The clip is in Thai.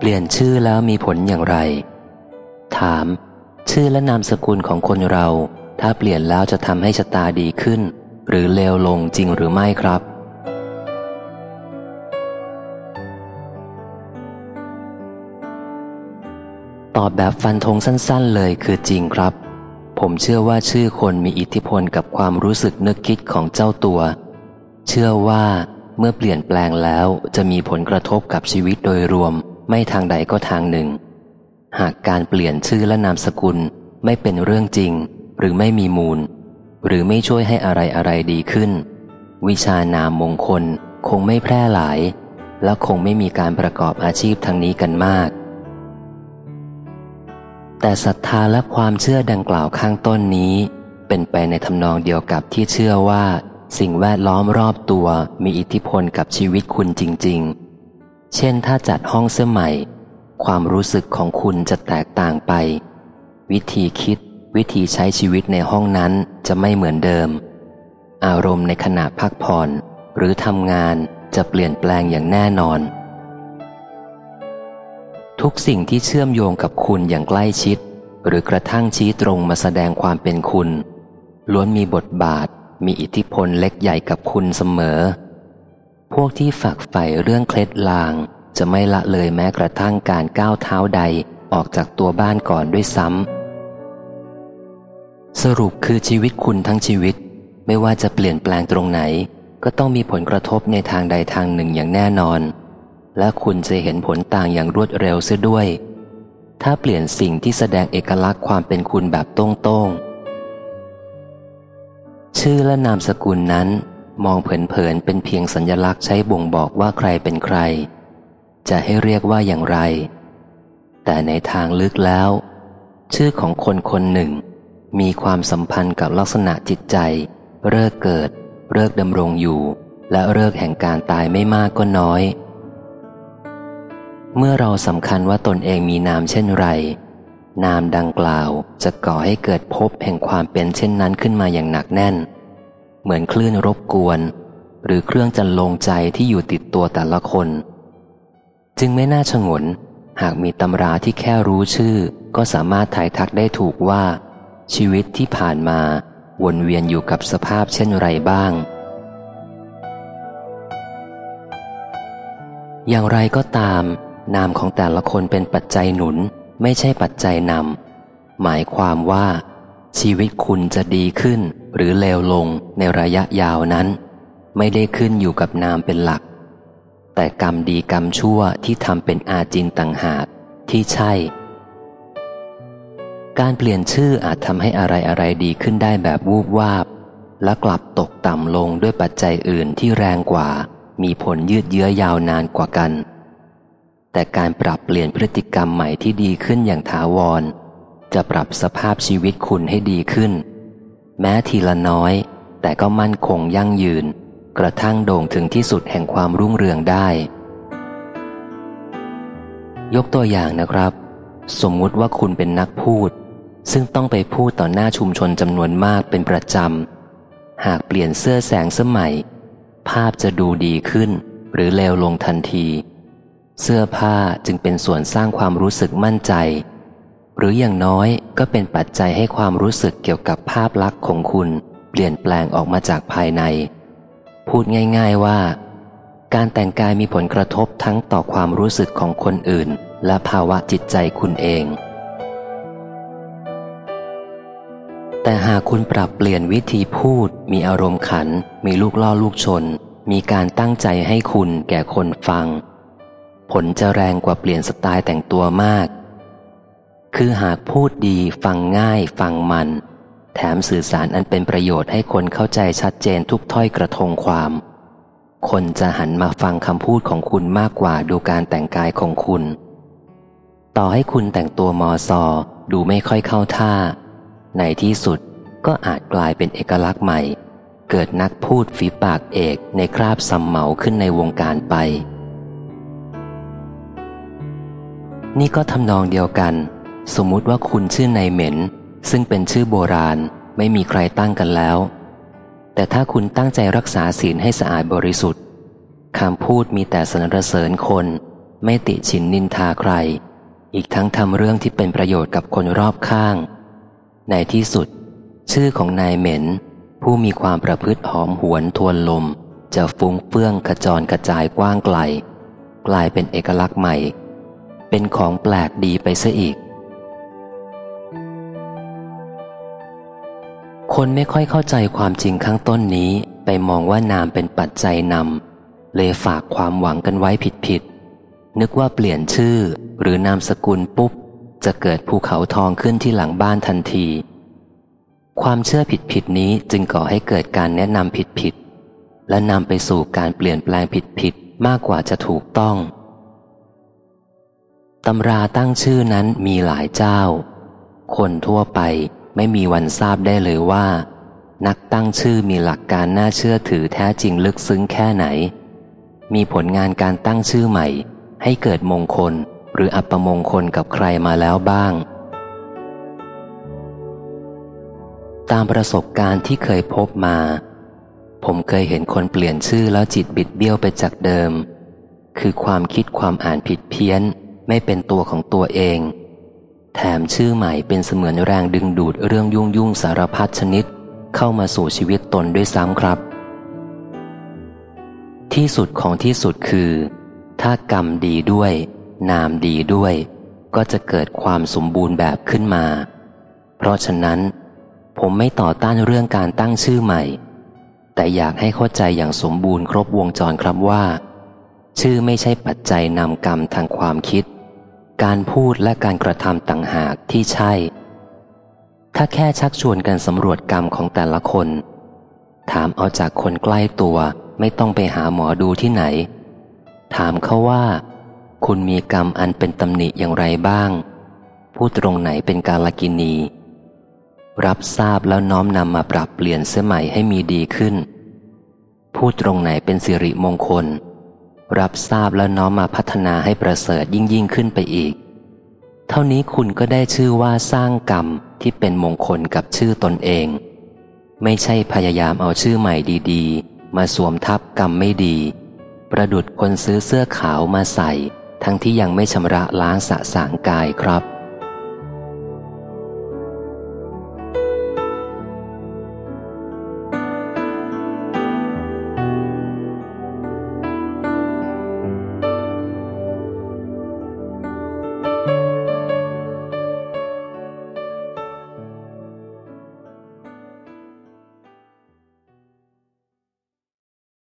เปลี่ยนชื่อแล้วมีผลอย่างไร ถาม ชื่อและนามสกุลของคนเรา ถ้าเปลี่ยนแล้วจะทำให้ชะตาดีขึ้น หรือเลวลงจริงหรือไม่ครับ ตอบแบบฟันธงสั้น ๆ เลยคือจริงครับ ผมเชื่อว่าชื่อคนมีอิทธิพลกับความรู้สึกนึกคิดของเจ้าตัว เชื่อว่าเมื่อเปลี่ยนแปลงแล้วจะมีผลกระทบกับชีวิตโดยรวม ไม่ทางใดก็ทางหนึ่ง หากการเปลี่ยนชื่อและนามสกุลไม่เป็นเรื่องจริง หรือไม่มีมูล หรือไม่ช่วยให้อะไรอะไรดีขึ้น วิชานามมงคลคงไม่แพร่หลาย และคงไม่มีการประกอบอาชีพทางนี้กันมาก แต่ศรัทธาและความเชื่อดังกล่าวข้างต้นนี้ เป็นไปในทำนองเดียวกับที่เชื่อว่า สิ่งแวดล้อมรอบตัวมีอิทธิพลกับชีวิตคุณจริง ๆ เช่นถ้าจัดห้องเสื้อใหม่ ความรู้สึกของคุณจะแตกต่างไป วิธีคิด วิธีใช้ชีวิตในห้องนั้นจะไม่เหมือนเดิม อารมณ์ในขณะพักผ่อน หรือทำงานจะเปลี่ยนแปลงอย่างแน่นอน ทุกสิ่งที่เชื่อมโยงกับคุณอย่างใกล้ชิด หรือกระทั่งชี้ตรงมาแสดงความเป็นคุณ ล้วนมีบทบาท มีอิทธิพลเล็กใหญ่กับคุณเสมอ พวกที่ฝักใฝ่เรื่องเคล็ดลาง จะไม่ละเลยแม้กระทั่งการก้าวเท้าใดออกจากตัวบ้านก่อนด้วยซ้ำ สรุปคือชีวิตคุณทั้งชีวิต ไม่ว่าจะเปลี่ยนแปลงตรงไหน ก็ต้องมีผลกระทบในทางใดทางหนึ่งอย่างแน่นอน และคุณจะเห็นผลต่างอย่างรวดเร็วเสียด้วย ถ้าเปลี่ยนสิ่งที่แสดงเอกลักษณ์ความเป็นคุณแบบตรงๆชื่อและนามสกุลนั้น มองเผินๆเป็นเพียงสัญลักษณ์ใช้บ่งบอกว่าใครเป็นใคร จะให้เรียกว่าอย่างไร แต่ในทางลึกแล้ว ชื่อของคนคนหนึ่ง มีความสัมพันธ์กับลักษณะจิตใจ เลิกเกิด เลิกดำรงอยู่ และเลิกแห่งการตายไม่มากก็น้อย เมื่อเราสำคัญว่าตนเองมีนามเช่นไร นามดังกล่าวจะก่อให้เกิดภพแห่งความเป็นเช่นนั้นขึ้นมาอย่างหนักแน่น เหมือนคลื่นรบกวน หรือเครื่องจันลงใจที่อยู่ติดตัวแต่ละคน จึงไม่น่าชงน หากมีตำราที่แค่รู้ชื่อ ก็สามารถถ่ายทักได้ถูกว่า ชีวิตที่ผ่านมา วนเวียนอยู่กับสภาพเช่นไรบ้าง อย่างไรก็ตาม นามของแต่ละคนเป็นปัจจัยหนุน ไม่ใช่ปัจจัยนำหมายความว่าชีวิตคุณจะดีขึ้น หรือเลวลงในระยะยาวนั้น ไม่ได้ขึ้นอยู่กับนามเป็นหลัก แต่กรรมดีกรรมชั่วที่ทำเป็นอาจินต่างหากที่ใช่ การเปลี่ยนชื่ออาจทำให้อะไรอะไรดีขึ้นได้แบบวูบวาบ และกลับตกต่ำลงด้วยปัจจัยอื่นที่แรงกว่า มีผลยืดเยื้อยาวนานกว่ากัน แต่การปรับเปลี่ยนพฤติกรรมใหม่ที่ดีขึ้นอย่างถาวรจะปรับสภาพชีวิตคุณให้ดีขึ้น แม้ทีละน้อย แต่ก็มั่นคงยั่งยืน กระทั่งโด่งถึงที่สุดแห่งความรุ่งเรืองได้ ยกตัวอย่างนะครับ สมมุติว่าคุณเป็นนักพูด ซึ่งต้องไปพูดต่อหน้าชุมชนจำนวนมากเป็นประจำ หากเปลี่ยนเสื้อแสงสมัย ภาพจะดูดีขึ้น หรือเลวลงทันที เสื้อผ้าจึงเป็นส่วนสร้างความรู้สึกมั่นใจ หรืออย่างน้อยก็เป็นปัจจัยให้ความรู้สึกเกี่ยวกับภาพลักษณ์ของคุณ เปลี่ยนแปลงออกมาจากภายใน พูดง่าย ๆว่า การแต่งกายมีผลกระทบทั้งต่อความรู้สึกของคนอื่น และภาวะจิตใจคุณเอง แต่หากคุณปรับเปลี่ยนวิธีพูด มีอารมณ์ขัน มีลูกล่อลูกชน มีการตั้งใจให้คุณแก่คนฟัง ผลจะแรงกว่าเปลี่ยนสไตล์แต่งตัวมาก คือหากพูดดีฟังง่ายฟังมัน แถมสื่อสารอันเป็นประโยชน์ให้คนเข้าใจชัดเจนทุกถ้อยกระทงความ คนจะหันมาฟังคำพูดของคุณมากกว่าดูการแต่งกายของคุณ ต่อให้คุณแต่งตัวมอซอดูไม่ค่อยเข้าท่า ในที่สุดก็อาจกลายเป็นเอกลักษณ์ใหม่ เกิดนักพูดฝีปากเอกในคราบซัมเหมาขึ้นในวงการไป นี่ก็ทำนองเดียวกัน สมมุติว่าคุณชื่อนายเหม็น ซึ่งเป็นชื่อโบราณไม่มีใครตั้งกันแล้ว แต่ถ้าคุณตั้งใจรักษาศีลให้สะอาดบริสุทธิ์คำพูดมีแต่สนรเสริญคน ไม่ติฉินนินทาใคร อีกทั้งทำเรื่องที่เป็นประโยชน์กับคนรอบข้าง ในที่สุด ชื่อของนายเหม็น ผู้มีความประพฤติหอมหวนทวนลม จะฟุ้งเฟื่องขจรกระจายกว้างไกล กลายเป็นเอกลักษณ์ใหม่ เป็นของแปลกดีไปซะอีก คนไม่ค่อยเข้าใจความจริงข้างต้นนี้ไปมองว่านามเป็นปัจจัยนำเลยฝากความหวังกันไว้ผิดๆนึกว่าเปลี่ยนชื่อหรือนามสกุลปุ๊บ จะเกิดภูเขาทองขึ้นที่หลังบ้านทันที ความเชื่อผิดๆนี้จึงก่อให้เกิดการแนะนำผิดๆและนำไปสู่การเปลี่ยนแปลงผิดๆมากกว่าจะถูกต้องตำราตั้งชื่อนั้นมีหลายเจ้า คนทั่วไป ไม่มีวันทราบได้เลยว่า นักตั้งชื่อมีหลักการน่าเชื่อถือแท้จริงลึกซึ้งแค่ไหน มีผลงานการตั้งชื่อใหม่ ให้เกิดมงคลหรืออัปมงคลกับใครมาแล้วบ้าง ตามประสบการณ์ที่เคยพบมา ผมเคยเห็นคนเปลี่ยนชื่อแล้วจิตบิดเบี้ยวไปจากเดิม คือความคิดความอ่านผิดเพี้ยน ไม่เป็นตัวของตัวเอง แถมชื่อใหม่เป็นเสมือนแรงดึงดูดเรื่องยุ่งยุ่งสารพัดชนิด เข้ามาสู่ชีวิตตนด้วยซ้ำครับ ที่สุดของที่สุดคือ ถ้ากรรมดีด้วย นามดีด้วย ก็จะเกิดความสมบูรณ์แบบขึ้นมา เพราะฉะนั้น ผมไม่ต่อต้านเรื่องการตั้งชื่อใหม่ แต่อยากให้เข้าใจอย่างสมบูรณ์ครบวงจรครับว่า ชื่อไม่ใช่ปัจจัยนำกรรมทางความคิด การพูดและการกระทำต่างหากที่ใช่ ถ้าแค่ชักชวนกันสำรวจกรรมของแต่ละคน ถามเอาจากคนใกล้ตัวไม่ต้องไปหาหมอดูที่ไหน ถามเขาว่า คุณมีกรรมอันเป็นตำหนิอย่างไรบ้าง พูดตรงไหนเป็นกาลกินี รับทราบแล้วน้อมนำมาปรับเปลี่ยนเสื้อใหม่ให้มีดีขึ้น พูดตรงไหนเป็นสิริมงคล รับทราบแล้วน้อมมาพัฒนาให้ประเสริฐยิ่งยิ่งขึ้นไปอีก เท่านี้คุณก็ได้ชื่อว่าสร้างกรรมที่เป็นมงคลกับชื่อตนเอง ไม่ใช่พยายามเอาชื่อใหม่ดีๆ มาสวมทับกรรมไม่ดี ประดุดคนซื้อเสื้อขาวมาใส่ ทั้งที่ยังไม่ชำระล้างสะสางกายครับ